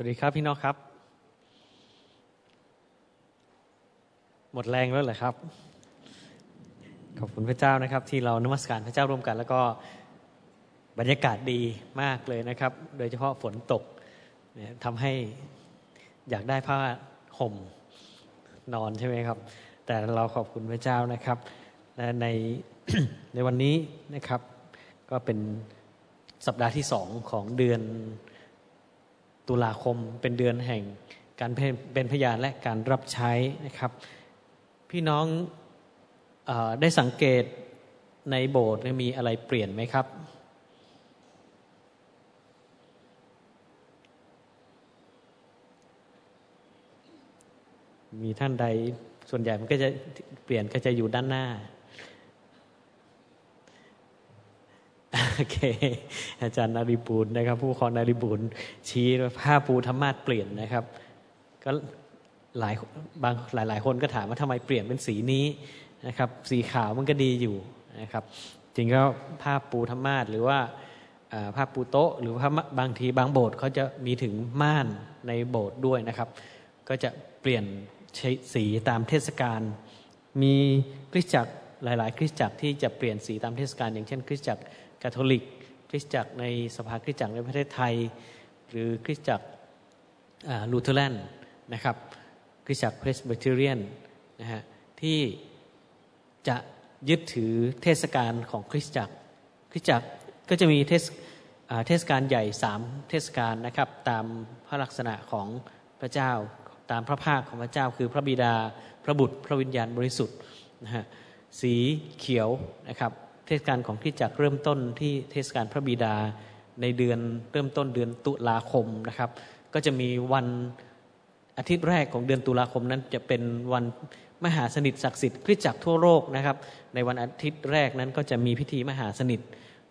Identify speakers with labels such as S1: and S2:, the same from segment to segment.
S1: วัสดีครับพี่น้องครับ หมดแรงแล้วเหรอครับ ขอบคุณพระเจ้านะครับ ที่เรานมัสการพระเจ้าร่วมกัน แล้วก็บรรยากาศดีมากเลยนะครับ โดยเฉพาะฝนตกทำให้อยากได้ผ้าห่มนอนใช่ไหมครับ แต่เราขอบคุณพระเจ้านะครับในในวันนี้นะครับ ก็เป็นสัปดาห์ที่สองของเดือน ตุลาคมเป็นเดือนแห่งการเป็นพยานและการรับใช้นะครับ พี่น้องอได้สังเกตในโบสถ์มีอะไรเปลี่ยนไหมครับ มีท่านใดส่วนใหญ่มันก็จะเปลี่ยนก็จะอยู่ด้านหน้า โอเค อาจารย์นาริบูลนะครับ ผู้ครองนาริบูลชี้ผ้าปูธรรมาสเปลี่ยนนะครับ ก็หลายบางหลายหลายคนก็ถามว่าทำไมเปลี่ยนเป็นสีนี้นะครับ สีขาวมันก็ดีอยู่นะครับ จริงก็ผ้าปูธรรมาสหรือว่าผ้าปูโต๊ะ หรือว่าบางทีบางโบสถ์เขาจะมีถึงม่านในโบสถ์ด้วยนะครับ ก็จะเปลี่ยนสีตามเทศกาลมีคริสตจักรหลาย ๆ คริสตจักรที่จะเปลี่ยนสีตามเทศกาลอย่างเช่น คริสตจักร คาทอลิก คริสตจักรในสภาคริสตจักรในประเทศไทย หรือคริสตจักรลูเทอรันนะครับคริสตจักรเพรสเบเทเรียนนะฮะที่จะยึดถือเทศกาลของคริสตจักร คริสตจักรก็จะมีเทศเทศกาลใหญ่สามเทศกาลนะครับตามพระลักษณะของพระเจ้าตามพระภาคของพระเจ้าคือพระบิดาพระบุตรพระวิญญาณบริสุทธิ์นะฮะสีเขียวนะครับ เทศกาลของคริสตจักรเริ่มต้นที่เทศกาลพระบิดาในเดือนเริ่มต้นเดือนตุลาคมนะครับ ก็จะมีวันอาทิตย์แรกของเดือนตุลาคมนั้นจะเป็นวันมหาสนิทศักดิ์สิทธิ์คริสตจักรทั่วโลกนะครับ ในวันอาทิตย์แรกนั้นก็จะมีพิธีมหาสนิท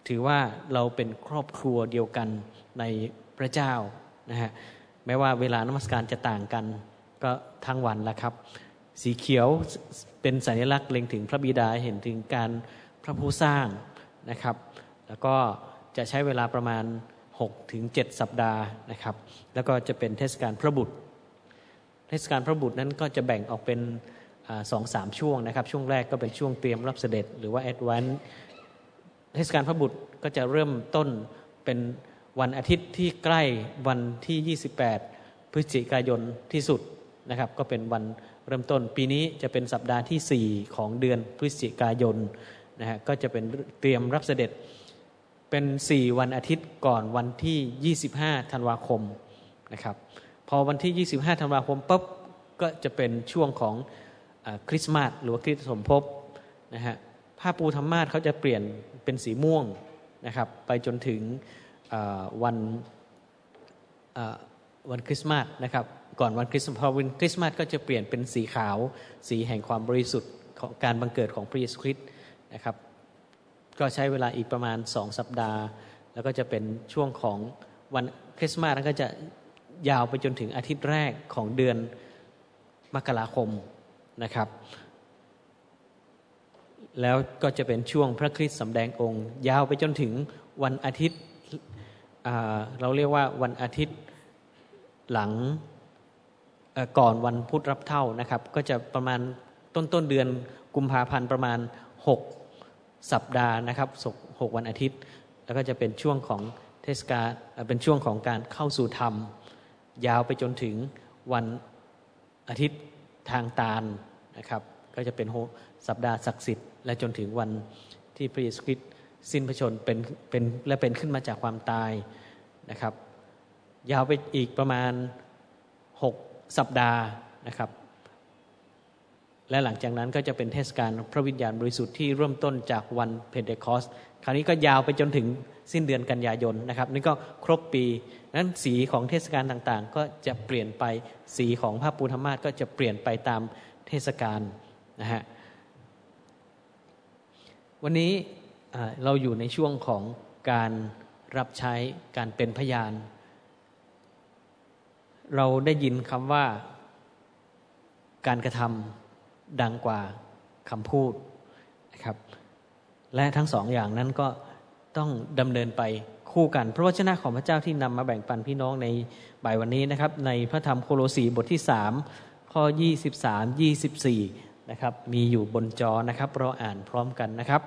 S1: ถือว่าเราเป็นครอบครัวเดียวกันในพระเจ้านะฮะแม้ว่าเวลานมัสการจะต่างกันก็ทั้งวันละครับ สีเขียวเป็นสัญลักษณ์เล็งถึงพระบิดาเห็นถึงการ ระผู้สร้างนะครับ แล้วก็จะใช้เวลาประมาณ6ถึง7สัปดาห์นะครับ แล้วก็จะเป็นเทศกาลพระบุตร เทศกาลพระบุตรนั้นก็จะแบ่งออกเป็นสองสามช่วงนะครับ ช่วงแรกก็เป็นช่วงเตรียมรับเสด็จ หรือว่าแอดวานเทศกาลพระบุตรก็จะเริ่มต้นเป็นวันอาทิตย์ที่ใกล้วันที่ 28 พฤศจิกายนที่สุดนะครับ ก็เป็นวันเริ่มต้นปีนี้จะเป็นสัปดาห์ที่ 4 ของเดือนพฤศจิกายน นะฮะก็จะเป็นเตรียมรับเสด็จเป็นสี่วันอาทิตย์ก่อนวันที่ 25 ธันวาคมนะครับพอวันที่ 25 ธันวาคมปุ๊บก็จะเป็นช่วงของคริสต์มาสหรือว่าคริสต์สมภพนะฮะผ้าปูธรรมาสเขาจะเปลี่ยนเป็นสีม่วงนะครับไปจนถึงวันวันคริสต์มาสนะครับก่อนวันคริสต์พอวันคริสต์มาสก็จะเปลี่ยนเป็นสีขาว สีแห่งความบริสุทธิ์ของการบังเกิดของพระเยซูคริสต์ นะครับ ก็ใช้เวลาอีกประมาณสองสัปดาห์ แล้วก็จะเป็นช่วงของวันคริสต์มาสแล้วก็จะยาวไปจนถึงอาทิตย์แรกของเดือนมกราคมนะครับ แล้วก็จะเป็นช่วงพระคริสต์สำแดงองค์ ยาวไปจนถึงวันอาทิตย์เราเรียกว่าวันอาทิตย์หลังก่อนวันพุธรับเท่านะครับ ก็จะประมาณต้นต้นเดือนกุมภาพันธ์ประมาณ6 สัปดาห์นะครับหกวันอาทิตย์ แล้วก็จะเป็นช่วงของเทศกาลเป็นช่วงของการเข้าสู่ธรรม ยาวไปจนถึงวันอาทิตย์ทางตาลนะครับ ก็จะเป็นสัปดาห์ศักดิ์สิทธิ์และจนถึงวันที่พระเยซูคริสต์สิ้นพระชนเป็นเป็นและเป็นขึ้นมาจากความตายนะครับ ยาวไปอีกประมาณ 6 สัปดาห์นะครับ และหลังจากนั้นก็จะเป็นเทศกาลพระวิญญาณบริสุทธิ์ที่เริ่มต้นจากวันเพนเทคอสคราวนี้ก็ยาวไปจนถึงสิ้นเดือนกันยายนนะครับนี่ก็ครบปีนั้นสีของเทศกาลต่างๆ ก็จะเปลี่ยนไปสีของพระปูธรรมาสก็จะเปลี่ยนไปตามเทศกาลนะฮะวันนี้เราอยู่ในช่วงของการรับใช้การเป็นพยาน เราได้ยินคำว่าการกระทำ ดังกว่าคำพูดนะครับ และทั้งสองอย่างนั้นก็ต้องดำเนินไปคู่กัน พระวจนะของพระเจ้าที่นำมาแบ่งปันพี่น้องในบ่ายวันนี้นะครับ ในพระธรรมโคโลสีบทที่สามข้อ 23 24 นะครับ มีอยู่บนจอนะครับ เราอ่านพร้อมกันนะครับ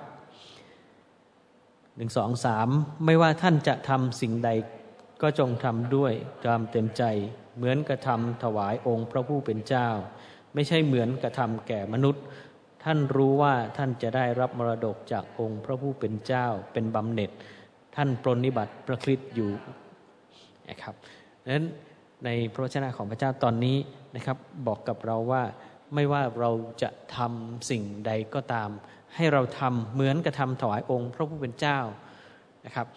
S1: หนึ่งสองสามไม่ว่าท่านจะทำสิ่งใดก็จงทำด้วยตามเต็มใจ เหมือนกระทำถวายองค์พระผู้เป็นเจ้า ไม่ใช่เหมือนกระทำแก่มนุษย์ ท่านรู้ว่าท่านจะได้รับมรดกจากองค์พระผู้เป็นเจ้าเป็นบำเหน็จ ท่านปรนิบัติพระคริตอยู่นะครับนั้นในพระวจนะของพระเจ้าตอนนี้นะครับ บอกกับเราว่าไม่ว่าเราจะทำสิ่งใดก็ตาม ให้เราทำเหมือนกระทำถวายองค์ พระผู้เป็นเจ้านะครับ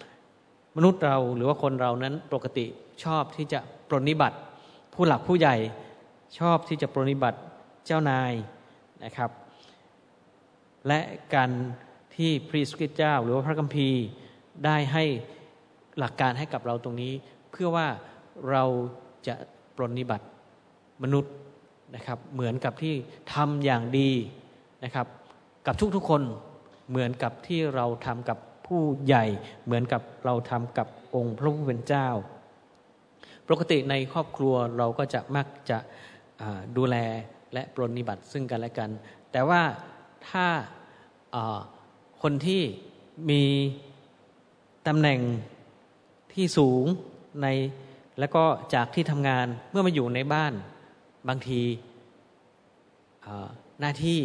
S1: มนุษย์เราหรือว่าคนเรานั้นปกติชอบที่จะปรนิบัติผู้หลักผู้ใหญ่ ชอบที่จะปรนิบัติเจ้านายนะครับ และการที่พระสุกิเจ้า หรือว่าพระคัมภีร์ได้ให้หลักการให้กับเราตรงนี้ เพื่อว่าเราจะปรนิบัติมนุษย์นะครับ เหมือนกับที่ทำอย่างดีนะครับ กับทุกๆคนเหมือนกับที่เราทำกับผู้ใหญ่ เหมือนกับเราทำกับองค์พระผู้เป็นเจ้า ปกติในครอบครัวเราก็จะมักจะ ดูแลและปรนนิบัติซึ่งกันและกัน แต่ว่าถ้าคนที่มีตำแหน่งที่สูงในแล้วก็จากที่ทำงานเมื่อมาอยู่ในบ้านบางทีหน้าที่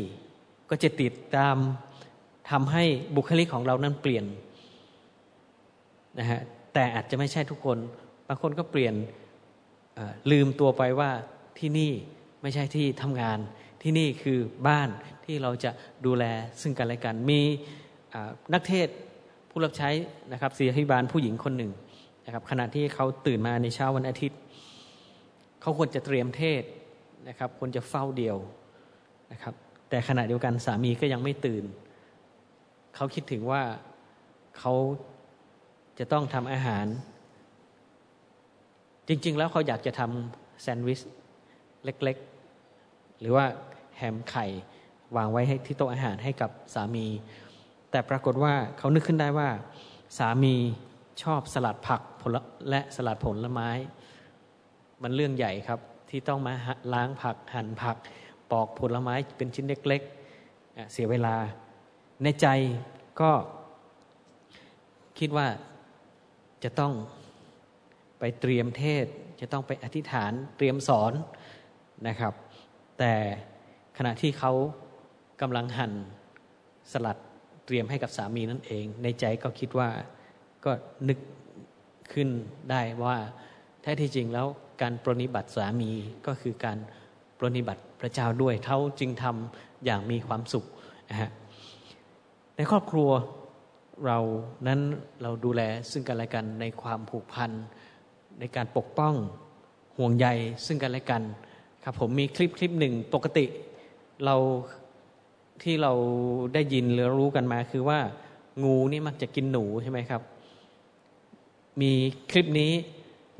S1: ก็จะติดตามทำให้บุคลิกของเรานั้นเปลี่ยนนะฮะแต่อาจจะไม่ใช่ทุกคน บางคนก็เปลี่ยนลืมตัวไปว่า ที่นี่ไม่ใช่ที่ทำงานที่นี่คือบ้านที่เราจะดูแลซึ่งกันและกัน มีนักเทศผู้รับใช้นะครับศิริบาลผู้หญิงคนหนึ่งนะครับขณะที่เขาตื่นมาในเช้าวันอาทิตย์ เขาควรจะเตรียมเทศนะครับควรจะเฝ้าเดียวนะครับแต่ขณะเดียวกันสามีก็ยังไม่ตื่น เขาคิดถึงว่าเขาจะต้องทำอาหาร จริง ๆ แล้วเขาอยากจะทำแซนด์วิช เล็กๆ หรือว่าแฮมไข่วางไว้ให้ที่โต๊ะอาหารให้กับสามี แต่ปรากฏว่าเขานึกขึ้นได้ว่า สามีชอบสลัดผักผลและสลัดผลไม้ มันเรื่องใหญ่ครับที่ต้องมาล้างผักหั่นผัก ปอกผลไม้เป็นชิ้นเล็กๆ เสียเวลา ในใจก็คิดว่าจะต้องไปเตรียมเทศ จะต้องไปอธิษฐานเตรียมสอน นะครับ แต่ขณะที่เขากำลังหั่นสลัดเตรียมให้กับสามีนั่นเอง ในใจก็คิดว่าก็นึกขึ้นได้ว่าแท้ที่จริงแล้วการปรนิบัติสามีก็คือการปรนิบัติพระเจ้าด้วยเขาจึงทำอย่างมีความสุขนะฮะในครอบครัวเรานั้นเราดูแลซึ่งกันและกันในความผูกพันในการปกป้องห่วงใยซึ่งกันและกัน ครับผมมีคลิปคลิปหนึ่งปกติเราที่เราได้ยินหรือรู้กันมา คือว่างูนี่มักจะกินหนูใช่ไหมครับ มีคลิปนี้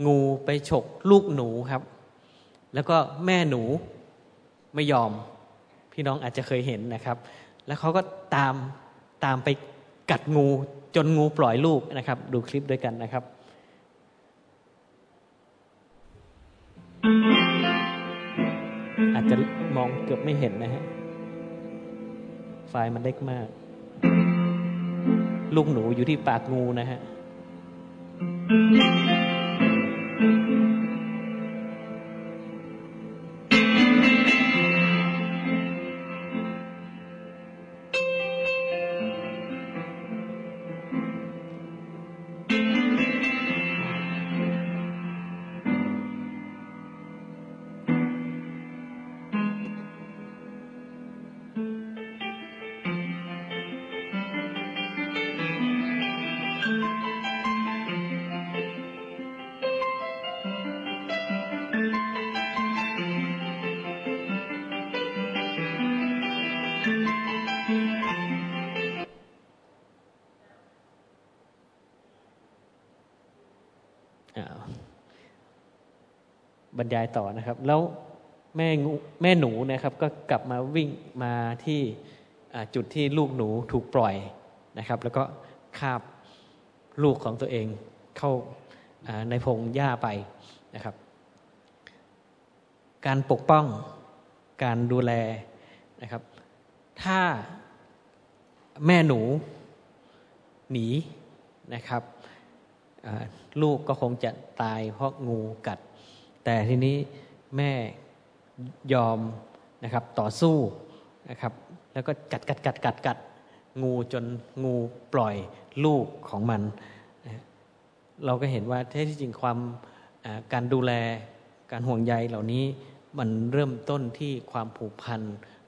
S1: งูไปฉกลูกหนูครับ แล้วก็แม่หนูไม่ยอม พี่น้องอาจจะเคยเห็นนะครับ แล้วเขาก็ตามตามไปกัดงูจนงูปล่อยลูกนะครับ ดูคลิปด้วยกันนะครับ มองเกือบไม่เห็นนะฮะ ไฟมันเล็กมาก ลูกหนูอยู่ที่ปากงูนะฮะ บรรยายต่อนะครับ แล้วแม่แม่หนูนะครับ ก็กลับมาวิ่งมาที่จุดที่ลูกหนูถูกปล่อยนะครับ แล้วก็คาบลูกของตัวเองเข้าในพงหญ้าไปนะครับ การปกป้องการดูแลนะครับ ถ้าแม่หนูหนีนะครับลูกก็คงจะตายเพราะงูกัด แต่ทีนี้แม่ยอมนะครับต่อสู้นะครับ แล้วก็กัดกัดกัดกัดกัดงูจนงูปล่อยลูกของมัน เราก็เห็นว่าแท้ที่จริงความการดูแลการห่วงใยเหล่านี้มันเริ่มต้นที่ความผูกพัน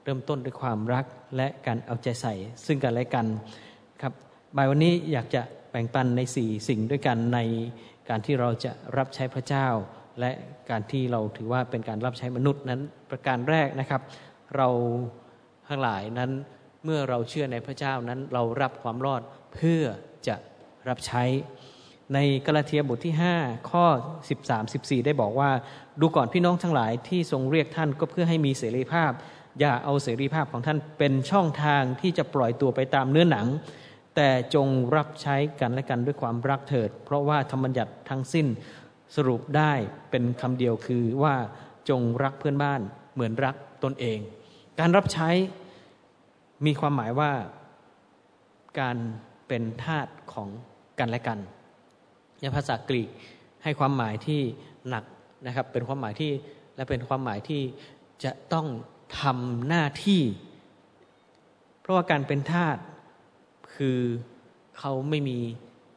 S1: เริ่มต้นด้วยความรักและการเอาใจใส่ ซึ่งกันและกันครับบ่ายวันนี้อยากจะแบ่งปันในสี่สิ่งด้วยกันในการที่เราจะรับใช้พระเจ้า และการที่เราถือว่าเป็นการรับใช้มนุษย์นั้นประการแรกนะครับ เราทั้งหลายนั้นเมื่อเราเชื่อในพระเจ้านั้นเรารับความรอดเพื่อจะรับใช้ ในกาลาเทียบทที่ 5 ข้อ 13 14 ได้บอกว่า ดูก่อนพี่น้องทั้งหลายที่ทรงเรียกท่านก็เพื่อให้มีเสรีภาพ อย่าเอาเสรีภาพของท่านเป็นช่องทางที่จะปล่อยตัวไปตามเนื้อหนัง แต่จงรับใช้กันและกันด้วยความรักเถิด เพราะว่าธรรมบัญญัติทั้งสิ้น สรุปได้เป็นคำเดียวคือว่าจงรักเพื่อนบ้านเหมือนรักตนเอง การรับใช้มีความหมายว่าการเป็นทาสของกันและกันในภาษากรีกให้ความหมายที่หนักนะครับ เป็นความหมายที่และเป็นความหมายที่จะต้องทำหน้าที่ เพราะว่าการเป็นทาสคือเขาไม่มี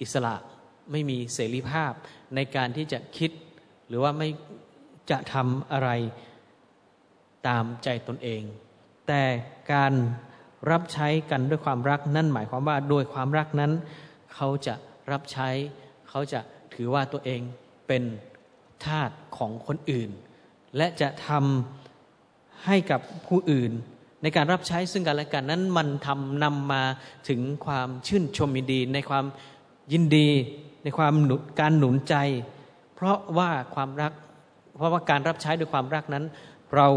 S1: อิสระ ไม่มีเสรีภาพในการที่จะคิด หรือว่าไม่จะทำอะไรตามใจตนเอง แต่การรับใช้กันด้วยความรักนั่นหมายความว่าโดยความรักนั้น เขาจะรับใช้ เขาจะถือว่าตัวเองเป็นทาสของคนอื่น และจะทำให้กับผู้อื่น ในการรับใช้ซึ่งกันและกันนั้นมันทำนำมาถึงความชื่นชมยินดีในความยินดี ในความหนุการหนุนใจ เพราะว่าความรัก เพราะว่าการรับใช้ด้วยความรักนั้น เรา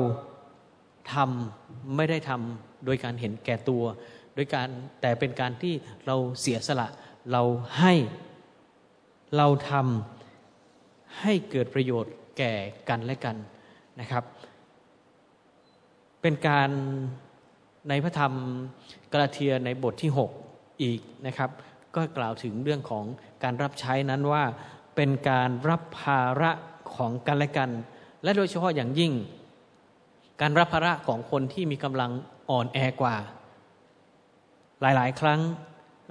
S1: ทำไม่ได้ทำโดยการเห็นแก่ตัว โดยการแต่เป็นการที่เราเสียสละเราให้เราทำให้เกิดประโยชน์แก่กันและกันนะครับ เป็นการในพระธรรมกลาเทียในบทที่ 6 อีกนะครับ ก็กล่าวถึงเรื่องของการรับใช้นั้นว่าเป็นการรับภาระของกันและกัน และโดยเฉพาะอย่างยิ่ง การรับภาระของคนที่มีกำลังอ่อนแอกว่า หลายๆ ครั้ง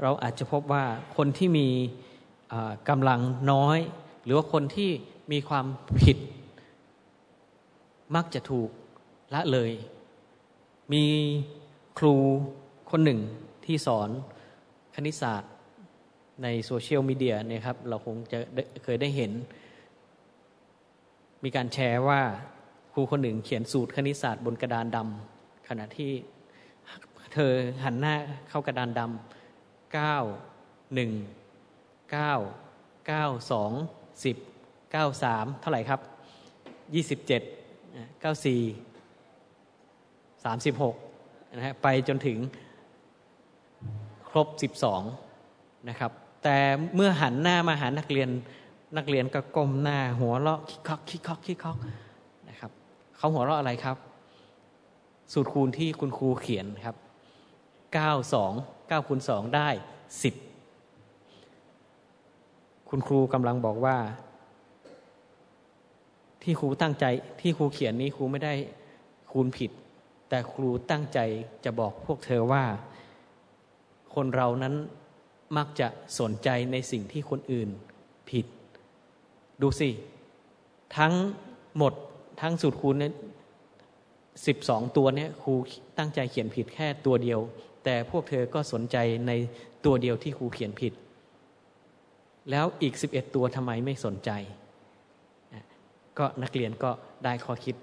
S1: เราอาจจะพบว่าคนที่มีกำลังน้อย หรือว่าคนที่มีความผิด มักจะถูกละเลย มีครูคนหนึ่งที่สอนคณิตศาสตร์ ในโซเชียลมีเดียเนี่ยครับเราคงจะเคยได้เห็น มีการแชร์ว่าครูคนหนึ่งเขียนสูตรคณิตศาสตร์บนกระดานดำขณะที่เธอหันหน้าเข้ากระดานดำเก้าหนึ่งเก้าเก้าสองสิบเก้าสามเท่าไหร่ครับยี่สิบเจ็ดเก้าสี่สามสิบหกนะฮะไปจนถึงครบสิบสองนะครับ แต่เมื่อหันหน้ามาหานักเรียนนักเรียนก็ก้มหน้า หัวเราะคิกคอกคิกคอกคิกคอกนะครับเขาหัวเราะอะไรครับ สูตรคูณที่คุณครูเขียนครับเก้าสองเก้าคูณสองได้สิบคุณครูกำลังบอกว่า ที่ครูตั้งใจที่ครูเขียนนี้ครูไม่ได้คูณผิด แต่ครูตั้งใจจะบอกพวกเธอว่า คนเรานั้น มักจะสนใจในสิ่งที่คนอื่นผิด ดูสิ ทั้งหมดทั้งสูตรคูณเนี่ยสิบสองตัวเนี่ยครูตั้งใจเขียนผิดแค่ตัวเดียว แต่พวกเธอก็สนใจในตัวเดียวที่ครูเขียนผิด แล้วอีก11ตัวทำไมไม่สนใจ ก็นักเรียนก็ได้ข้อคิด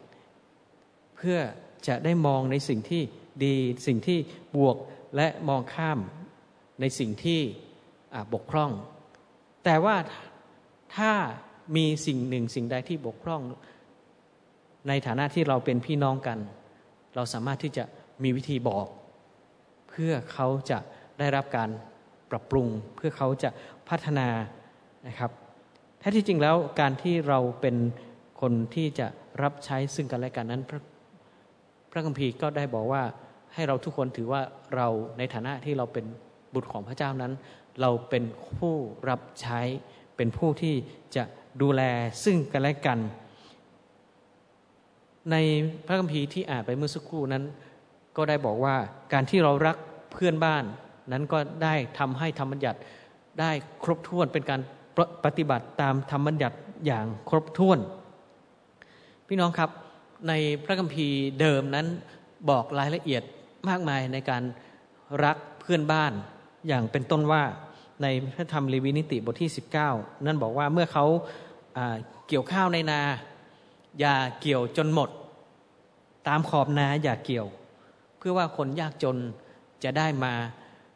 S1: เพื่อจะได้มองในสิ่งที่ดีสิ่งที่บวกและมองข้าม ในสิ่งที่บกพร่อง แต่ว่าถ้ามีสิ่งหนึ่งสิ่งใดที่บกพร่อง ในฐานะที่เราเป็นพี่น้องกัน เราสามารถที่จะมีวิธีบอก เพื่อเขาจะได้รับการปรับปรุง เพื่อเขาจะพัฒนานะครับแท้ที่จริงแล้วการที่เราเป็นคนที่จะรับใช้ซึ่งกันและกันนั้น พระพระคัมภีร์ก็ได้บอกว่าให้เราทุกคนถือว่าเราในฐานะที่เราเป็น บุตรของพระเจ้านั้น เราเป็นผู้รับใช้เป็นผู้ที่จะดูแลซึ่งกันและกัน ในพระคัมภีร์ที่อ่านไปเมื่อสักครู่นั้น ก็ได้บอกว่าการที่เรารักเพื่อนบ้านนั้นก็ได้ทำให้ธรรมบัญญัติได้ครบถ้วนเป็นการปฏิบัติตามธรรมบัญญัติอย่างครบถ้วน พี่น้องครับในพระคัมภีร์เดิมนั้นบอกรายละเอียดมากมายในการรักเพื่อนบ้าน อย่างเป็นต้นว่าในพระธรรมลีวินิติบทที่ 19 นั่นบอกว่าเมื่อเขาเกี่ยวข้าวในนา อย่าเกี่ยวจนหมด ตามขอบนาอย่าเกี่ยว เพื่อว่าคนยากจนจะได้มา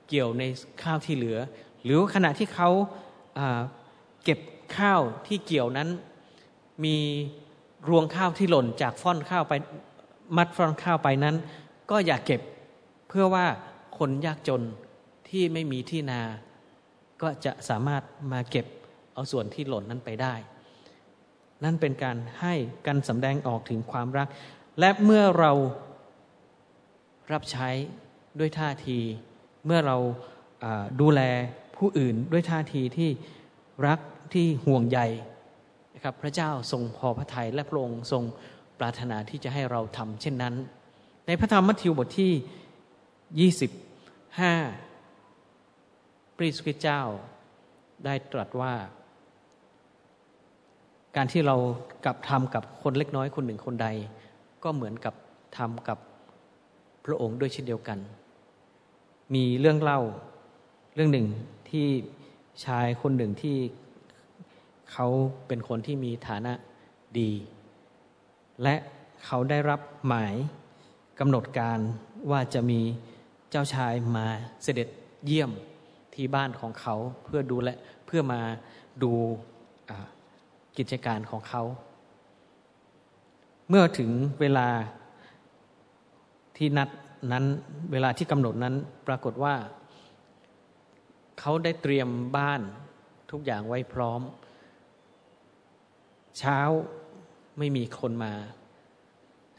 S1: เกี่ยวในข้าวที่เหลือ หรือขณะที่เขาเก็บข้าวที่เกี่ยวนั้น มีรวงข้าวที่หล่นจากฟ่อนข้าวไปมัดฟ่อนข้าวไปนั้น ก็อย่าเก็บเพื่อว่าคนยากจน ที่ไม่มีที่นา ก็จะสามารถมาเก็บเอาส่วนที่หล่นนั้นไปได้ นั่นเป็นการให้กันสำแดงออกถึงความรัก และเมื่อเรารับใช้ด้วยท่าที เมื่อเราดูแลผู้อื่นด้วยท่าทีที่รักที่ห่วงใยนะครับพระเจ้าทรงพอพระทัยและพระองค์ทรงปรารถนาที่จะให้เราทำเช่นนั้น ในพระธรรมมัทธิวบทที่ 25 พระเยซูคริสต์เจ้าได้ตรัสว่า การที่เรากับทำกับคนเล็กน้อยคนหนึ่งคนใด ก็เหมือนกับทำกับพระองค์ด้วยเช่นเดียวกัน มีเรื่องเล่าเรื่องหนึ่งที่ชายคนหนึ่งที่เขาเป็นคนที่มีฐานะดี และเขาได้รับหมายกำหนดการว่าจะมีเจ้าชายมาเสด็จเยี่ยม ที่บ้านของเขาเพื่อดูและเพื่อมาดูกิจการของเขา เมื่อถึงเวลาที่นัดนั้นเวลาที่กำหนดนั้นปรากฏว่า เขาได้เตรียมบ้านทุกอย่างไว้พร้อม เช้าไม่มีคนมา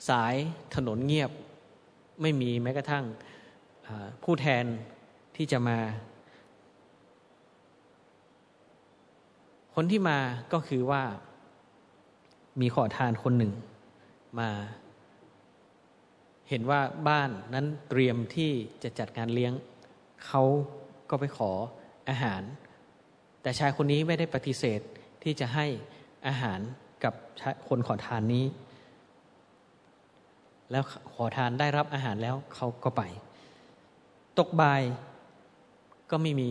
S1: สายถนนเงียบ ไม่มีแม้กระทั่งผู้แทนที่จะมา คนที่มาก็คือว่ามีขอทานคนหนึ่งมา เห็นว่าบ้านนั้นเตรียมที่จะจัดงานเลี้ยง เขาก็ไปขออาหาร แต่ชายคนนี้ไม่ได้ปฏิเสธที่จะให้อาหารกับคนขอทานนี้ แล้วขอทานได้รับอาหารแล้วเขาก็ไป ตกบ่ายก็ไม่มี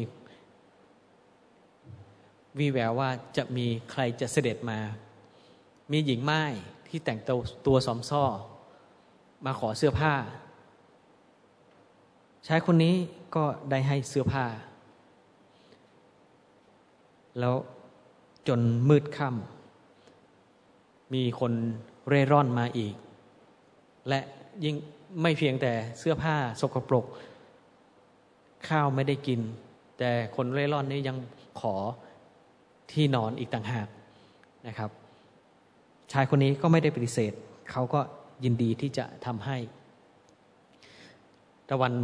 S1: วีแววว่าจะมีใครจะเสด็จมา มีหญิงไม้ที่แต่งตัวตัวสอมซ่อ มาขอเสื้อผ้า ชายคนนี้ก็ได้ให้เสื้อผ้า แล้วจนมืดค่ำมีคนเร่ร่อนมาอีก และยิ่งไม่เพียงแต่เสื้อผ้าสกปรก ข้าวไม่ได้กิน แต่คนเร่ร่อนนี้ยังขอ ที่นอนอีกต่างหากนะครับ ชายคนนี้ก็ไม่ได้ปฏิเสธ เขาก็ยินดีที่จะทำให้ตะวัน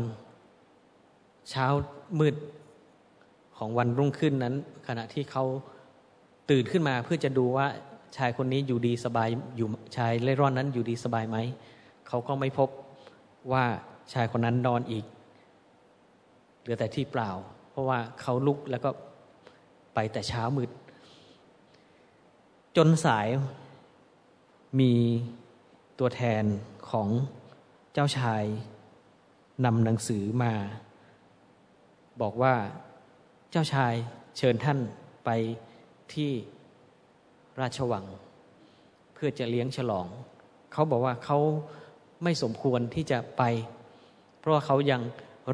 S1: เช้ามืดของวันรุ่งขึ้นนั้น ขณะที่เขาตื่นขึ้นมาเพื่อจะดูว่าชายคนนี้อยู่ดีสบายอยู่ชายเล่ร่อนนั้นอยู่ดีสบายไหม เขาก็ไม่พบว่าชายคนนั้นนอนอีก เหลือแต่ที่เปล่า เพราะว่าเขาลุกแล้วก็ ไปแต่เช้ามืด จนสายมีตัวแทนของเจ้าชายนำหนังสือมา บอกว่าเจ้าชายเชิญท่านไปที่ราชวัง เพื่อจะเลี้ยงฉลอง เขาบอกว่าเขาไม่สมควรที่จะไป เพราะว่าเขายัง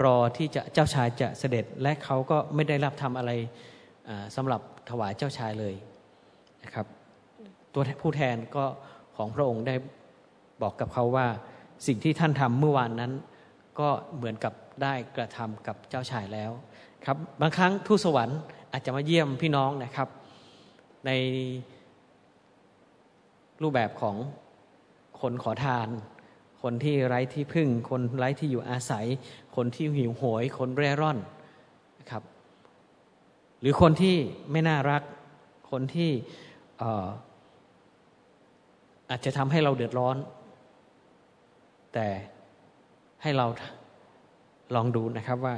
S1: รอที่จะเจ้าชายจะเสด็จและเขาก็ไม่ได้รับทำอะไร สำหรับถวายเจ้าชายเลยนะครับ ตัวผู้แทนก็ของพระองค์ได้บอกกับเขาว่าสิ่งที่ท่านทำเมื่อวานนั้น ก็เหมือนกับได้กระทำกับเจ้าชายแล้วครับบางครั้งทูตสวรรค์อาจจะมาเยี่ยมพี่น้องนะครับ ในรูปแบบของคนขอทาน คนที่ไร้ที่พึ่ง คนไร้ที่อยู่อาศัย คนที่หิวโหย คนเร่ร่อนนะครับ หรือคนที่ไม่น่ารัก คนที่อาจจะทำให้เราเดือดร้อน แต่ให้เราลองดูนะครับว่า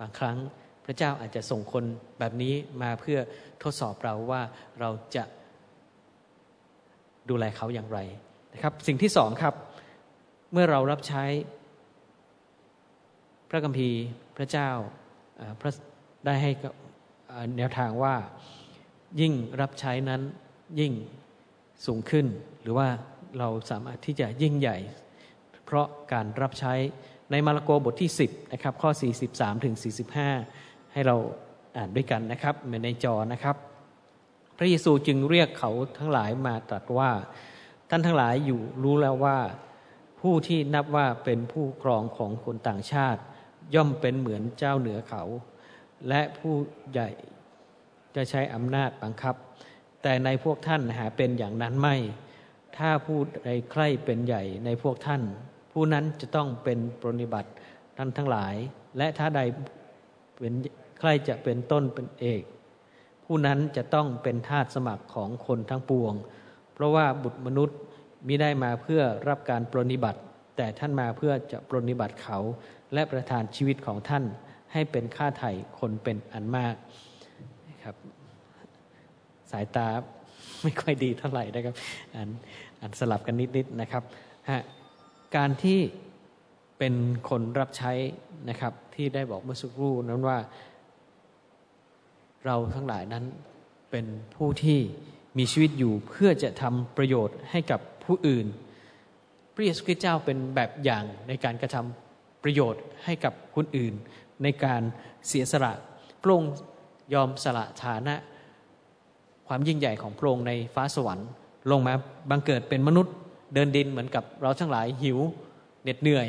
S1: บางครั้งพระเจ้าอาจจะส่งคนแบบนี้มาเพื่อทดสอบเราว่าเราจะดูแลเขาอย่างไรนะครับ สิ่งที่สองครับ เมื่อเรารับใช้ พระกัมภีร์พระเจ้าพระได้ให้ แนวทางว่ายิ่งรับใช้นั้นยิ่งสูงขึ้น หรือว่าเราสามารถที่จะยิ่งใหญ่ เพราะการรับใช้ในมาระโกบทที่ 10นะครับข้อ 43ถึง45 ให้เราอ่านด้วยกันนะครับเหมือนในจอนะครับ พระเยซูจึงเรียกเขาทั้งหลายมาตรัสว่าท่านทั้งหลายอยู่รู้แล้วว่า ผู้ที่นับว่าเป็นผู้ครองของคนต่างชาติ ย่อมเป็นเหมือนเจ้าเหนือเขา และผู้ใหญ่จะใช้อำนาจบังคับ แต่ในพวกท่านหาเป็นอย่างนั้นไม่ ถ้าผู้ใดใคร่เป็นใหญ่ในพวกท่าน ผู้นั้นจะต้องเป็นปรนิบัติท่านทั้งหลาย และถ้าใดเป็นใครจะเป็นต้นเป็นเอก ผู้นั้นจะต้องเป็นทาสสมัครของคนทั้งปวง เพราะว่าบุตรมนุษย์มิได้มาเพื่อรับการปรนิบัติ แต่ท่านมาเพื่อจะปรนิบัติเขาและประทานชีวิตของท่าน ให้เป็นค่าไถ่คนเป็นอันมากครับ สายตาไม่ค่อยดีเท่าไหร่นะครับอ่านอ่านสลับกันนิดๆนะครับฮะการที่เป็นคนรับใช้นะครับ ที่ได้บอกเมื่อสักครู่นั้นว่า เราทั้งหลายนั้นเป็นผู้ที่มีชีวิตอยู่เพื่อจะทำประโยชน์ให้กับผู้อื่น พระเยซูคริสต์เจ้าเป็นแบบอย่างในการกระทำประโยชน์ให้กับคนอื่น ในการเสียสละพระองค์ยอมสละฐานะ ความยิ่งใหญ่ของพระองค์ในฟ้าสวรรค์ลงมาบังเกิดเป็นมนุษย์เดินดินเหมือนกับเราทั้งหลายหิวเหน็ดเหนื่อย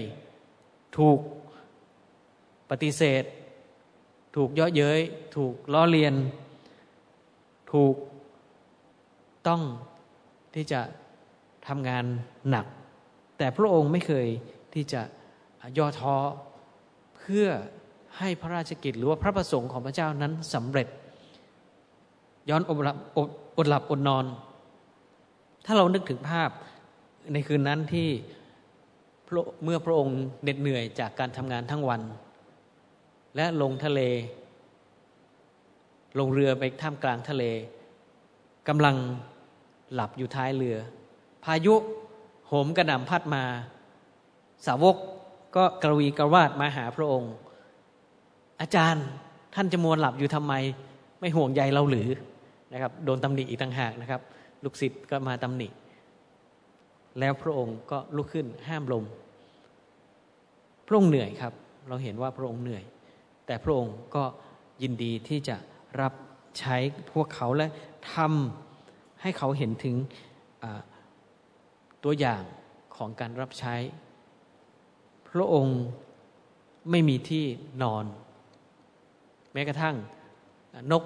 S1: ถูกปฏิเสธ ถูกเยาะเย้ยถูกล้อเลียน ถูกต้องที่จะทำงานหนัก แต่พระองค์ไม่เคยที่จะย่อท้อเพื่อ ให้พระราชกิจหรือว่าพระประสงค์ของพระเจ้านั้นสำเร็จ ย้อนอดหลับอดหลับอดนอน ถ้าเรานึกถึงภาพในคืนนั้นที่เมื่อพระองค์เหน็ดเหนื่อยจากการทำงานทั้งวัน และลงทะเล ลงเรือไปท่ามกลางทะเลกำลังหลับอยู่ท้ายเรือ พายุโหมกระหน่ำพัดมา สาวกก็กระวีกระวาดมาหาพระองค์ อาจารย์ท่านจะมวหลับอยู่ทำไม ไม่ห่วงใยเราหรือนะครับ โดนตำหนิอีกต่างหากนะครับ ลูกศิษย์ก็มาตำหนิ แล้วพระองค์ก็ลุกขึ้นห้ามลม พระองค์เหนื่อยครับ เราเห็นว่าพระองค์เหนื่อย แต่พระองค์ก็ยินดีที่จะรับใช้พวกเขาและทำให้เขาเห็นถึงตัวอย่างของการรับใช้ พระองค์ไม่มีที่นอน ม้กระทั่งนก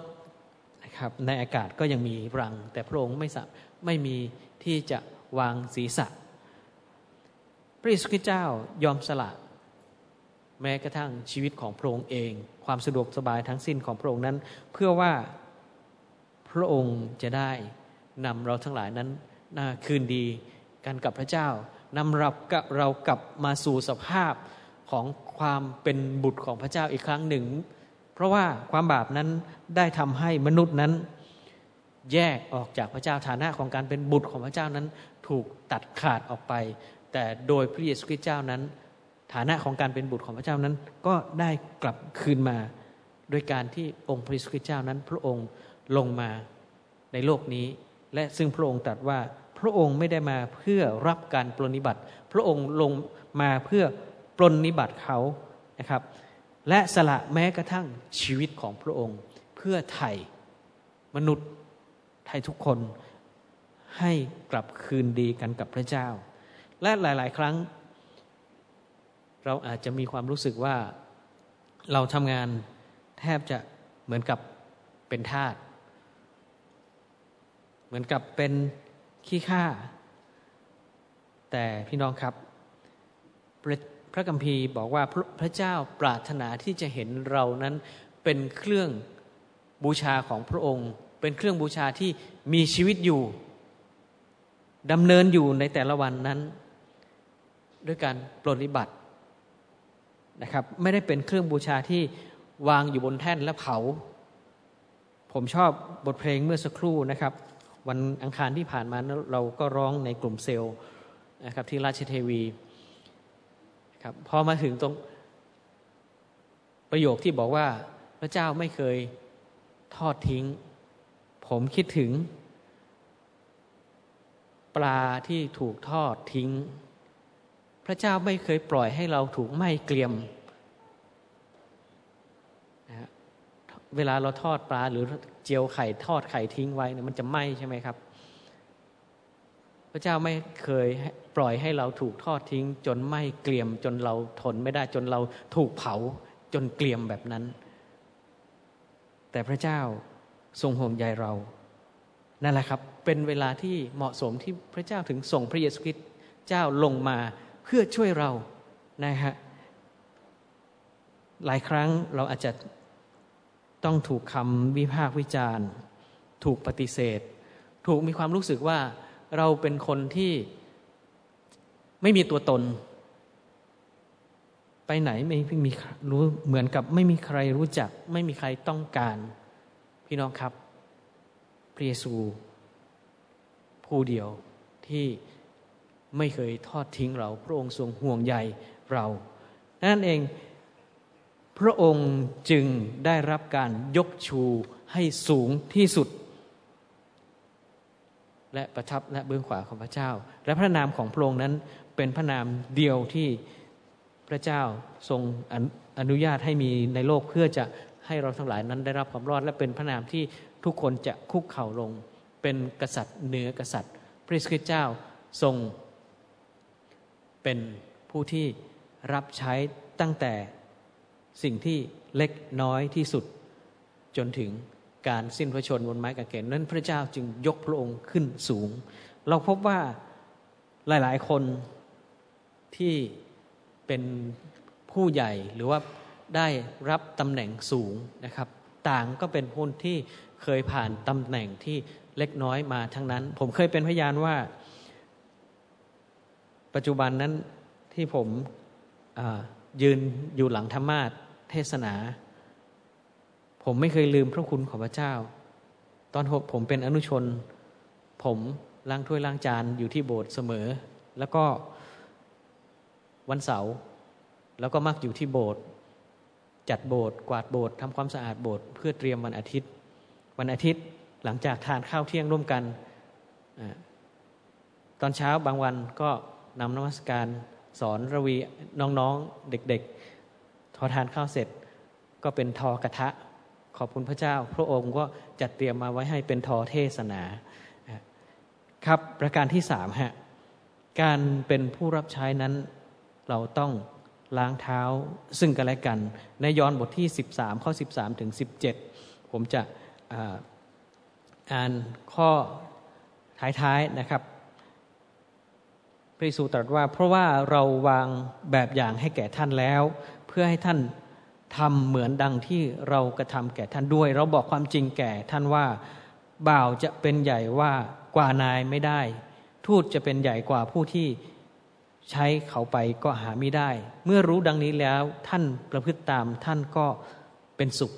S1: นะครับในอากาศก็ยังมีรัง แต่พระองค์ไม่ไม่มีที่จะวางศีรษะ พระเยซูคริสต์เจ้ายอมสละ แม้กระทั่งชีวิตของพระองค์เอง ความสะดวกสบายทั้งสิ้นของพระองค์นั้น เพื่อว่าพระองค์จะได้นำเราทั้งหลายนั้นนาคืนดีกันกับพระเจ้านำเรากับเรากลับมาสู่สภาพของความเป็นบุตรของพระเจ้าอีกครั้งหนึ่ง ราะว่าความบาปนั้นได้ทำให้มนุษย์นั้น แยกออกจากพระเจ้าฐานะของการเป็นบุตรของพระเจ้านั้น ถูกตัดขาดออกไป แต่โดยพระเยซูคริสต์เจ้านั้น ฐานะของการเป็นบุตรของพระเจ้านั้น ก็ได้กลับคืนมา โดยการที่องค์พระเยซูคริสต์เจ้านั้น พระองค์ลงมาในโลกนี้ และซึ่งพระองค์ตรัสว่าพระองค์ไม่ได้มาเพื่อรับการปรนนิบัติ พระองค์ลงมาเพื่อปรนิบัติเขานะครับ และสละแม้กระทั่งชีวิตของพระองค์ เพื่อไถ่มนุษย์ไถ่ทุกคนให้กลับคืนดีกันกับพระเจ้า และหลาย ๆ ครั้ง เราอาจจะมีความรู้สึกว่าเราทำงานแทบจะเหมือนกับเป็นทาสเหมือนกับเป็นขี้ข้าแต่พี่น้องครับพระ พระกัมภีร์บอกว่าพระพระเจ้าปรารถนาที่จะเห็นเรานั้นเป็นเครื่องบูชาของพระองค์ เป็นเครื่องบูชาที่มีชีวิตอยู่ดำเนินอยู่ในแต่ละวันนั้น ด้วยการปฏิบัตินะครับ ไม่ได้เป็นเครื่องบูชาที่วางอยู่บนแท่นและเผา ผมชอบบทเพลงเมื่อสักครู่นะครับ วันอังคารที่ผ่านมาเราก็ร้องในกลุ่มเซลล์นะครับที่ราชเทวี ครับพอมาถึงตรงประโยคที่บอกว่า พระเจ้าไม่เคยทอดทิ้ง ผมคิดถึง ปลาที่ถูกทอดทิ้ง พระเจ้าไม่เคยปล่อยให้เราถูกไหม้เกลียมนะเวลาเราทอดปลาหรือเจียวไข่ทอดไข่ทิ้งไว้เนี่ยมันจะไหม้ใช่ไหมครับ พระเจ้าไม่เคย ปล่อยให้เราถูกทอดทิ้ง จนไหม้เกลียมจนเราทนไม่ได้จนเราถูกเผาจนเกลียมแบบนั้น แต่พระเจ้าทรงห่วงใยเรานั่นแหละครับเป็นเวลาที่เหมาะสมที่พระเจ้าถึงส่งพระเยซูคริสต์เจ้าลงมาเพื่อช่วยเรานะฮะหลายครั้งเราอาจจะต้องถูกคำวิพากษ์วิจารณ์ ถูกปฏิเสธ ถูกมีความรู้สึกว่าเราเป็นคนที่ ไม่มีตัวตน ไปไหนไม่มีรู้เหมือนกับไม่มีใครรู้จัก ไม่มีใครต้องการ พี่น้องครับพระเยซู ผู้เดียวที่ไม่เคยทอดทิ้งเรา พระองค์ทรงห่วงใยเรานั่นเองพระองค์จึงได้รับการยกชูให้สูงที่สุด และประทับและเบื้องขวาของพระเจ้า และพระนามของพระองค์นั้นเป็นพระนามเดียวที่พระเจ้าทรงอนุญาตให้มีในโลกเพื่อจะให้เราทั้งหลายนั้นได้รับความรอด และเป็นพระนามที่ทุกคนจะคุกเข่าลง เป็นกษัตริย์เหนือกษัตริย์ พระคริสต์เจ้าทรง เป็นผู้ที่รับใช้ตั้งแต่สิ่งที่เล็กน้อยที่สุดจนถึง การสิ้นพระชนบนไม้กางเขนนั้นพระเจ้าจึงยกพระองค์ขึ้นสูง เราพบว่าหลาย ๆ คนที่เป็นผู้ใหญ่หรือว่าได้รับตำแหน่งสูงนะครับ ต่างก็เป็นคนที่เคยผ่านตำแหน่งที่เล็กน้อยมาทั้งนั้น ผมเคยเป็นพยานว่า ปัจจุบันนั้นที่ผมยืนอยู่หลังธรรมาทเทศนา ผมไม่เคยลืมพระคุณของพระเจ้า ตอนผมเป็นอนุชน ผมล้างถ้วยล้างจานอยู่ที่โบสถ์เสมอ แล้วก็วันเสาร์แล้วก็มักอยู่ที่โบสถ์จัดโบสถ์กวาดโบสถ์ทำความสะอาดโบสถ์เพื่อเตรียมวันอาทิตย์ วันอาทิตย์หลังจากทานข้าวเที่ยงร่วมกันอตอนเช้าบางวันก็นำนมัสการสอนระวีน้องๆเด็กๆ ทอทานข้าวเสร็จ ก็เป็นทอกระทะ ขอบคุณพระเจ้า พระองค์ก็จัดเตรียมมาไว้ให้เป็นทอเทศนา ครับประการที่สามฮะการเป็นผู้รับใช้นั้นเราต้องล้างเท้าซึ่งกันและกัน ในยอห์นบทที่ 13 ข้อ 13 ถึง 17 ผมจะอ่านข้อท้ายๆนะครับพระเยซูตรัสว่าเพราะว่าเราวางแบบอย่างให้แก่ท่านแล้ว เพื่อให้ท่าน ทำเหมือนดังที่เรากระทำแก่ท่านด้วย เราบอกความจริงแก่ท่านว่าบ่าวจะเป็นใหญ่ว่ากว่านายไม่ได้ ทูตจะเป็นใหญ่กว่าผู้ที่ใช้เขาไปก็หาไม่ได้ เมื่อรู้ดังนี้แล้วท่านประพฤติตามท่านก็เป็นสุข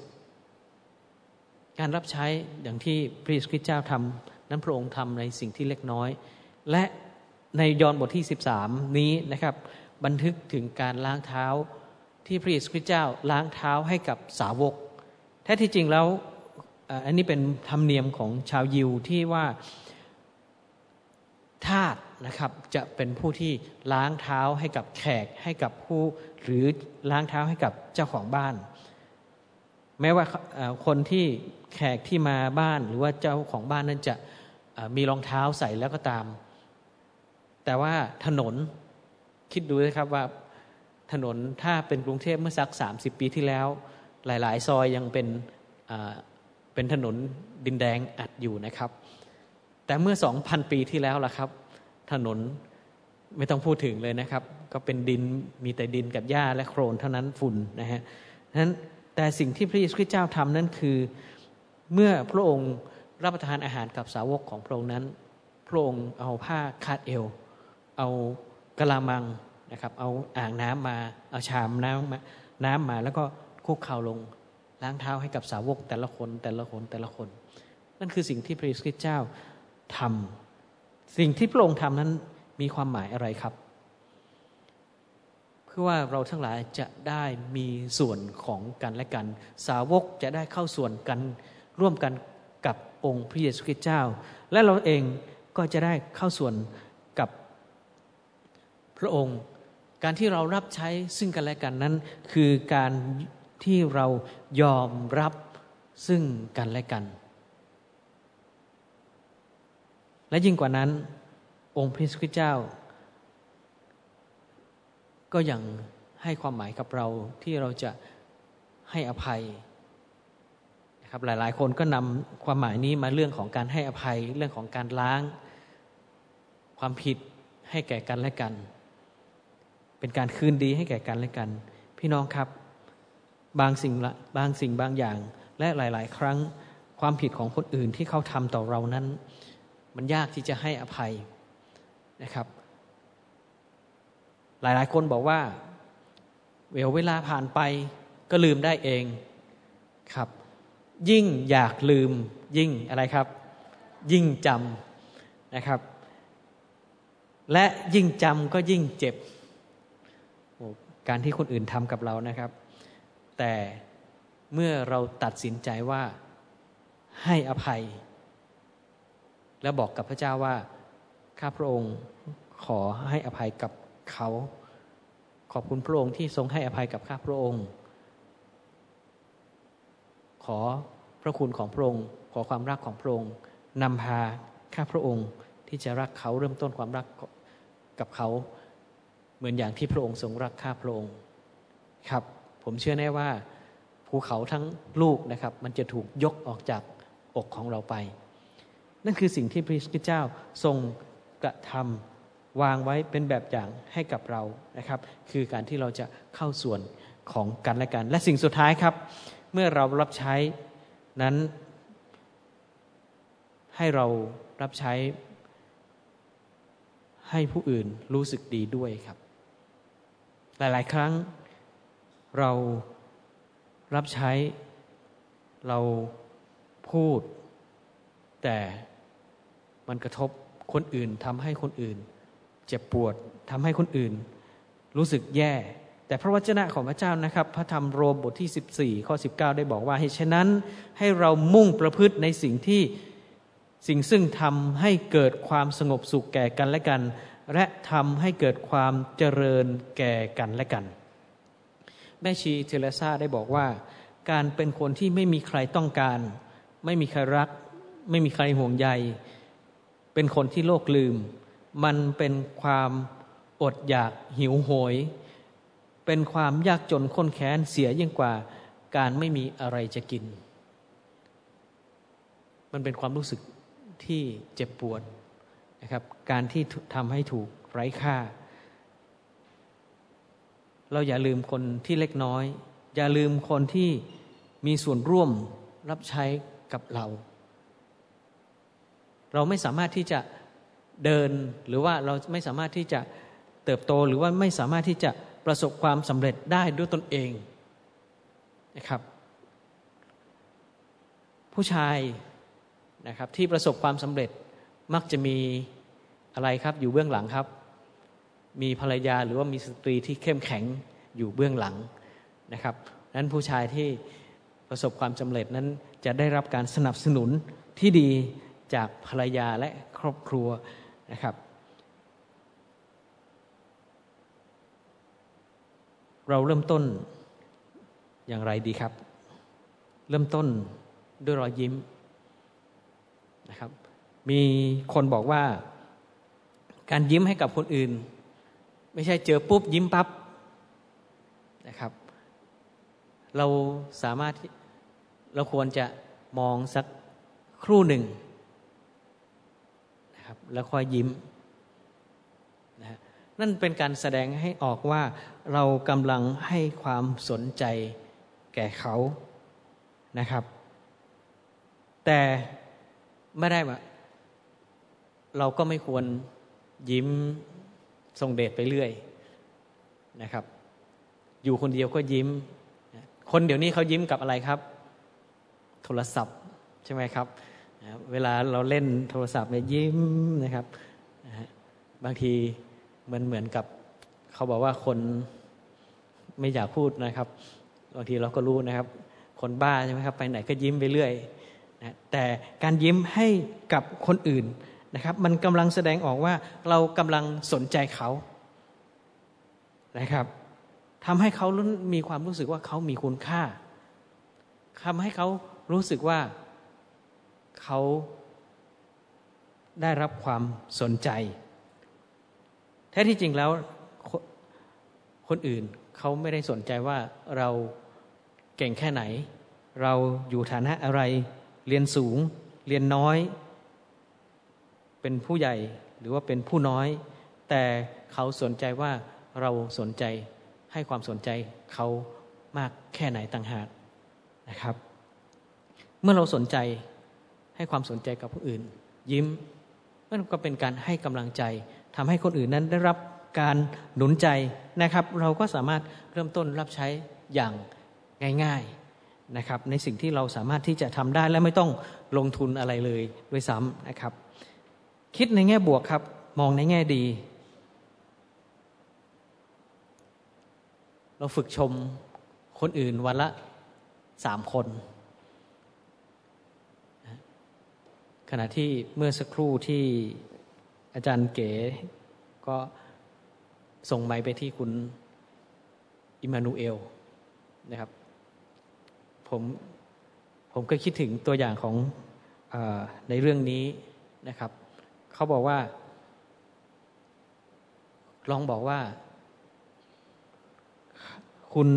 S1: การรับใช้อย่างที่พระเยซูคริสต์เจ้าทำนั้นพระองค์ทำในสิ่งที่เล็กน้อย และในยอห์นบทที่ 13 นี้นะครับ บันทึกถึงการล้างเท้า ที่พระเยซูคริสต์เจ้าล้างเท้าให้กับสาวก แท้ที่จริงแล้วอันนี้เป็นธรรมเนียมของชาวยิวที่ว่าทาสนะครับจะเป็นผู้ที่ล้างเท้าให้กับแขกให้กับผู้หรือล้างเท้าให้กับเจ้าของบ้าน แม้ว่าคนที่แขกที่มาบ้านหรือว่าเจ้าของบ้านนั้นจะมีรองเท้าใส่แล้วก็ตาม แต่ว่าถนนคิดดูนะครับว่า ถนนถ้าเป็นกรุงเทพเมื่อสักสามสิบปีที่แล้ว หลาย ๆ ซอยยังเป็นเป็นถนนดินแดงอัดอยู่นะครับ แต่เมื่อสองพันปีที่แล้วล่ะครับ ถนนไม่ต้องพูดถึงเลยนะครับ ก็เป็นดินมีแต่ดินกับหญ้าและโคลนเท่านั้นฝุ่นนะฮะนั้นแต่สิ่งที่พระเยซูคริสต์เจ้าทำนั้นคือเมื่อพระองค์รับประทานอาหารกับสาวกของพระองค์นั้น พระองค์เอาผ้าคาดเอว เอากะลามัง นะครับ เอาอ่างน้ำมา เอาชามน้ำมาน้ำมาแล้วก็คุกเข่าลง ล้างเท้าให้กับสาวกแต่ละคนแต่ละคนแต่ละคน นั่นคือสิ่งที่พระเยซูคริสต์เจ้าทำสิ่งที่พระองค์ทำนั้นมีความหมายอะไรครับ เพื่อว่าเราทั้งหลายจะได้มีส่วนของกันและกัน สาวกจะได้เข้าส่วนกันร่วมกันกับองค์พระเยซูคริสต์เจ้า และเราเองก็จะได้เข้าส่วนกับพระองค์ การที่เรารับใช้ซึ่งกันและกันนั้น คือการที่เรายอมรับซึ่งกันและกัน และยิ่งกว่านั้น องค์พระสุคริเจ้า ก็ยังให้ความหมายกับเราที่เราจะให้อภัยนะครับหลาย ๆ คนก็นำความหมายนี้มาเรื่องของการให้อภัยเรื่องของการล้าง ความผิดให้แก่กันและกัน เป็นการคืนดีให้แก่กันและกัน พี่น้องครับ บางสิ่งละบางสิ่งบางอย่าง และหลาย ๆ ครั้งความผิดของคนอื่นที่เขาทำต่อเรานั้น มันยากที่จะให้อภัยนะครับ หลาย ๆ คนบอกว่าเวลเวลาผ่านไปก็ลืมได้เองครับ ยิ่งอยากลืมยิ่งอะไรครับ ยิ่งจำนะครับ และยิ่งจำก็ยิ่งเจ็บ การที่คนอื่นทำกับเรานะครับ แต่เมื่อเราตัดสินใจว่าให้อภัย และบอกกับพระเจ้าว่าข้าพระองค์ขอให้อภัยกับเขา ขอบคุณพระองค์ที่ทรงให้อภัยกับข้าพระองค์ ขอพระคุณของพระองค์ ขอความรักของพระองค์นำพาข้าพระองค์ที่จะรักเขาเริ่มต้นความรักกับเขา เหมือนอย่างที่พระองค์ทรงรักข้าพระองค์ครับ ผมเชื่อแน่ว่าภูเขาทั้งลูกนะครับ มันจะถูกยกออกจากอกของเราไป นั่นคือสิ่งที่พระเจ้าทรงกระทำวางไว้เป็นแบบอย่างให้กับเรานะครับ คือการที่เราจะเข้าส่วนของกันและกัน และสิ่งสุดท้ายครับ เมื่อเรารับใช้นั้น ให้เรารับใช้ให้ผู้อื่นรู้สึกดีด้วยครับ หลาย ๆ ครั้งเรารับใช้เราพูด แต่มันกระทบคนอื่นทำให้คนอื่น เจ็บปวดทำให้คนอื่น รู้สึกแย่ แต่พระวจนะของพระเจ้านะครับ พระธรรมโรมบทที่ 14 ข้อ 19 ได้บอกว่าให้ฉะนั้นให้เรามุ่งประพฤติในสิ่งที่สิ่งซึ่งทำให้เกิดความสงบสุขแก่กันและกัน และทำให้เกิดความเจริญแก่กันและกัน แม่ชีเทเลซาได้บอกว่า การเป็นคนที่ไม่มีใครต้องการ ไม่มีใครรัก ไม่มีใครห่วงใย เป็นคนที่โลกลืม มันเป็นความอดอยากหิวโหย เป็นความยากจนข้นแค้นเสียยิ่งกว่า การไม่มีอะไรจะกิน มันเป็นความรู้สึกที่เจ็บปวด นะครับการที่ทำให้ถูกไร้ค่า เราอย่าลืมคนที่เล็กน้อย อย่าลืมคนที่มีส่วนร่วมรับใช้กับเรา เราไม่สามารถที่จะเดินหรือว่าเราไม่สามารถที่จะเติบโตหรือว่าไม่สามารถที่จะประสบความสำเร็จได้ด้วยตนเองนะครับ ผู้ชายนะครับที่ประสบความสำเร็จ มักจะมีอะไรครับอยู่เบื้องหลังครับ มีภรรยาหรือว่ามีสตรีที่เข้มแข็งอยู่เบื้องหลังนะครับนั้นผู้ชายที่ประสบความสำเร็จนั้นจะได้รับการสนับสนุนที่ดีจากภรรยาและครอบครัวนะครับ เราเริ่มต้นอย่างไรดีครับ เริ่มต้นด้วยรอยยิ้มนะครับ มีคนบอกว่า การยิ้มให้กับคนอื่น ไม่ใช่เจอปุ๊บยิ้มปับ๊บนะครับ เราสามารถเราควรจะมองสักครู่หนึ่งนะครับแล้วค่อยยิ้มนะนั่นเป็นการแสดงให้ออกว่าเรากำลังให้ความสนใจแก่เขานะครับ แต่ไม่ได้ว่า เราก็ไม่ควรยิ้มทรงเดชไปเรื่อยนะครับ อยู่คนเดียวก็ยิ้ม คนเดี๋ยวนี้เขายิ้มกับอะไรครับ โทรศัพท์ใช่ไหมครับ เวลาเราเล่นโทรศัพท์เนี่ยยิ้มนะครับ บางทีมันเหมือนกับเขาบอกว่าคนไม่อยากพูดนะครับ บางทีเราก็รู้นะครับ คนบ้าใช่ไหมครับ ไปไหนก็ยิ้มไปเรื่อยนะแต่การยิ้มให้กับคนอื่น นะครับมันกำลังแสดงออกว่าเรากำลังสนใจเขานะครับทำให้เขามีความรู้สึกว่าเขามีคุณค่าทำให้เขารู้สึกว่าเขาได้รับความสนใจ แท้ที่จริงแล้วคนอื่นเขาไม่ได้สนใจว่าเราเก่งแค่ไหน เราอยู่ฐานะอะไร เรียนสูง เรียนน้อย เป็นผู้ใหญ่หรือว่าเป็นผู้น้อย แต่เขาสนใจว่าเราสนใจให้ความสนใจเขามากแค่ไหนต่างหากนะครับ เมื่อเราสนใจให้ความสนใจกับผู้อื่น ยิ้มนั่นก็เป็นการให้กำลังใจทำให้คนอื่นนั้นได้รับการหนุนใจนะครับ เราก็สามารถเริ่มต้นรับใช้อย่างง่าย ๆนะครับ ในสิ่งที่เราสามารถที่จะทำได้และไม่ต้องลงทุนอะไรเลยด้วยซ้ำนะครับ คิดในแง่บวกครับ มองในแง่ดี เราฝึกชมคนอื่นวันละสามคน ขณะที่เมื่อสักครู่ที่อาจารย์เก๋ก็ส่งไมไปที่คุณอิมานูเอลนะครับ ผมผมก็คิดถึงตัวอย่างของอในเรื่องนี้นะครับ เขาบอกว่า ลองบอกว่า คุณ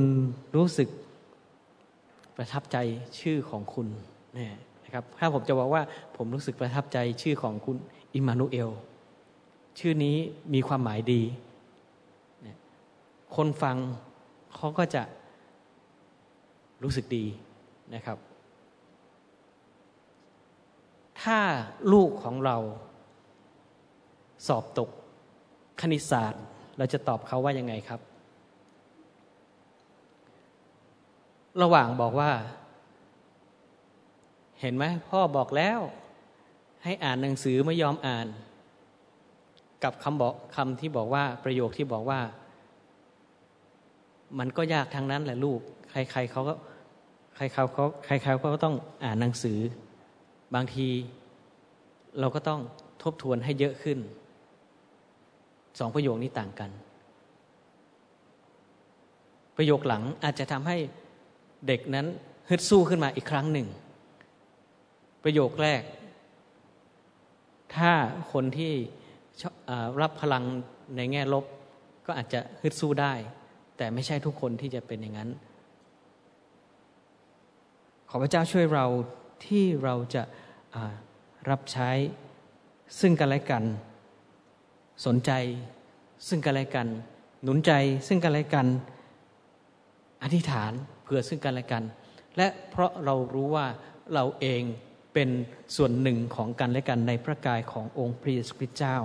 S1: รู้สึกประทับใจชื่อของคุณนะครับ ถ้าผมจะบอกว่า ผมรู้สึกประทับใจชื่อของคุณอิมานูเอล ชื่อนี้มีความหมายดี คนฟังเขาก็จะรู้สึกดีนะครับ ถ้าลูกของเรา สอบตกคณิตศาสตร์ เราจะตอบเขาว่ายังไงครับ ระหว่างบอกว่า เห็นไหมพ่อบอกแล้ว ให้อ่านหนังสือไม่ยอมอ่าน กับคำบอกคำที่บอกว่าประโยคที่บอกว่า มันก็ยากทางนั้นแหละลูก ใคร ๆเขาก็ใครเขาเขาใครเขาก็ต้องอ่านหนังสือ บางที เราก็ต้องทบทวนให้เยอะขึ้น สองประโยคนี้ต่างกัน ประโยคหลังอาจจะทำให้เด็กนั้นฮึดสู้ขึ้นมาอีกครั้งหนึ่ง ประโยคแรก ถ้าคนที่รับพลังในแง่ลบ ก็อาจจะฮึดสู้ได้ แต่ไม่ใช่ทุกคนที่จะเป็นอย่างนั้น ขอพระเจ้าช่วยเราที่เราจะรับใช้ซึ่งกันและกัน สนใจซึ่งกันและกัน หนุนใจซึ่งกันและกัน อธิษฐานเพื่อซึ่งกันและกัน และเพราะเรารู้ว่าเราเองเป็นส่วนหนึ่งของกันและกันในพระกายขององค์พระเยซูคริสต์เจ้า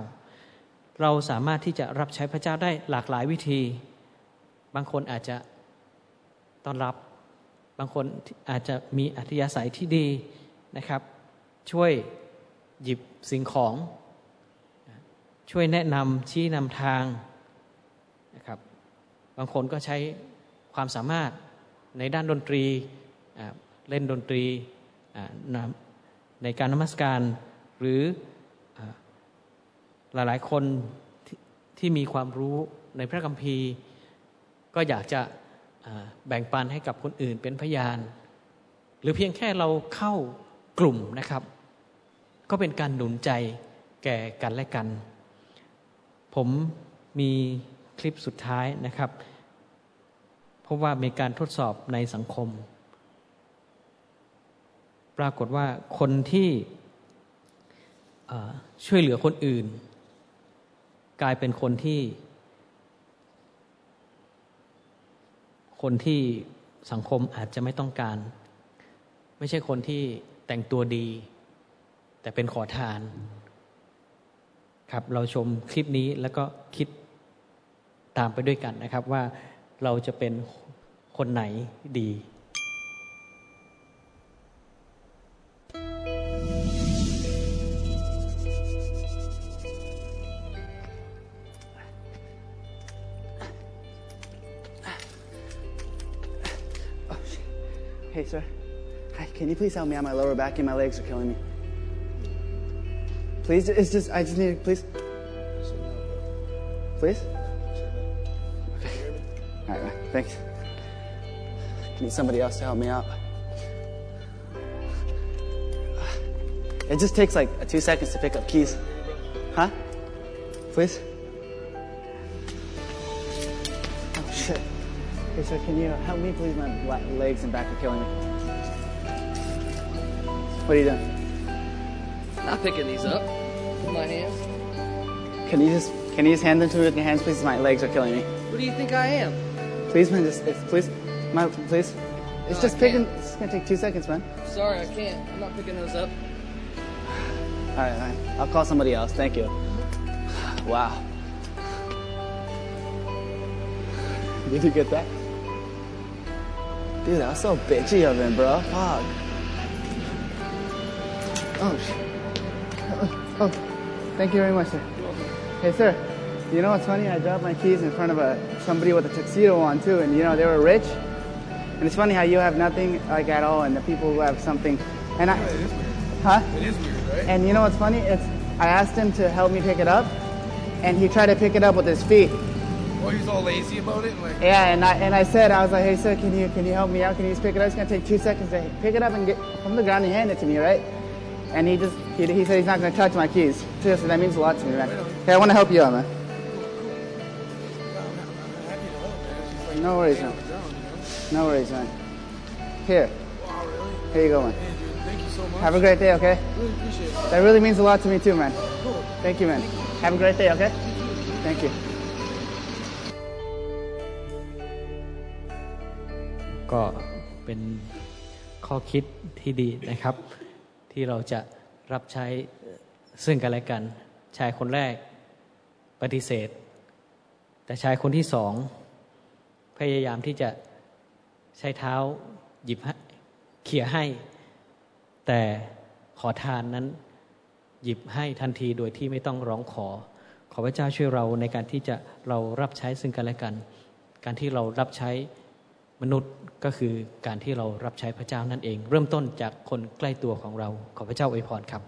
S1: เราสามารถที่จะรับใช้พระเจ้าได้หลากหลายวิธี บางคนอาจจะต้อนรับบางคนอาจจะมีอัธยาศัยที่ดีนะครับ ช่วยหยิบสิ่งของ ช่วยแนะนำชี้นำทางนะครับ บางคนก็ใช้ความสามารถในด้านดนตรีเล่นดนตรีในการนมัสการ หรือหลายๆคนที่มีความรู้ในพระคัมภีร์ ก็อยากจะแบ่งปันให้กับคนอื่นเป็นพยาน หรือเพียงแค่เราเข้ากลุ่มนะครับ ก็เป็นการหนุนใจแก่กันและกัน ผมมีคลิปสุดท้ายนะครับผราะว่ามีการทดสอบในสังคม ปรากฏว่าคนที่ช่วยเหลือคนอื่น กลายเป็นคนที่ คนที่สังคมอาจจะไม่ต้องการ ไม่ใช่คนที่แต่งตัวดี แต่เป็นขอทาน ครับเราชมคลิปนี้แล้วก็คิดตามไปด้วยกันนะครับว่าเราจะเป็นคนไหนดี
S2: Hey, sir. Hi, can you please help me out? My lower back and my legs are killing me. Please, it's just, I just need, to, please. Please? Okay. All right, man. Thanks. I need somebody else to help me out. It just takes like two seconds to pick up keys. Huh? Please? Oh, shit. Okay, so can you help me, please? My legs and back are killing me. What are you doing?
S3: I'm not picking these up with my hands.
S2: Can you just can you just hand them to me with your hands, please? My legs are killing me.
S3: What do you think I am?
S2: Please, man, just it's, please, my please. It's
S3: No,
S2: just picking. It's gonna take two seconds, man.
S3: Sorry, I can't. I'm not picking those up.
S2: All right, all right. I'll call somebody else. Thank you. Wow. Did you get that? Dude, that was so bitchy of him, bro. Fuck. Oh, shit. Thank you very much, sir. Hey, sir. You know what's funny? I dropped my keys in front of a somebody with a tuxedo on too, and you know they were rich. And it's funny how you have nothing like at all, and the people who have something. And I, huh?
S4: It is weird, right?
S2: And you know what's funny? It's I asked him to help me pick it up, and he tried to pick it up with his feet.
S4: Oh, he's all lazy about it. Like,
S2: Yeah, and I and I said I was like, hey sir, can you can you help me out? Can you just pick it up? It's gonna take two seconds to pick it up and get from the ground and hand it to me, right? And he just he, he said he's not gonna touch my keys. Seriously, that means a lot to me, man. Hey, I want to help you out, man.
S4: I'm happy to help, man. It's just like
S2: No worries,
S4: laying
S2: man.
S4: on the ground, you know?
S2: No worries, man. Here,
S4: Wow, really?
S2: here you go, man.
S4: Hey, dude, thank you so much.
S2: Have a great day, okay?
S4: Really appreciate it.
S2: That really means a lot to me too, man.
S4: Cool.
S2: Thank you, man. Have a great day, okay? Thank you.
S1: ก็เป็นข้อคิดที่ดีนะครับ ที่เราจะ รับใช้ซึ่งกันและกัน ชายคนแรกปฏิเสธ แต่ชายคนที่สอง พยายามที่จะใช้เท้าหยิบให้เขี่ยให้ แต่ขอทานนั้นหยิบให้ทันทีโดยที่ไม่ต้องร้องขอ ขอพระเจ้าช่วยเราในการที่จะเรารับใช้ซึ่งกันและกัน การที่เรารับใช้ มนุษย์ก็คือการที่เรารับใช้พระเจ้านั่นเอง เริ่มต้นจากคนใกล้ตัวของเราขอพระเจ้าอวยพรครับ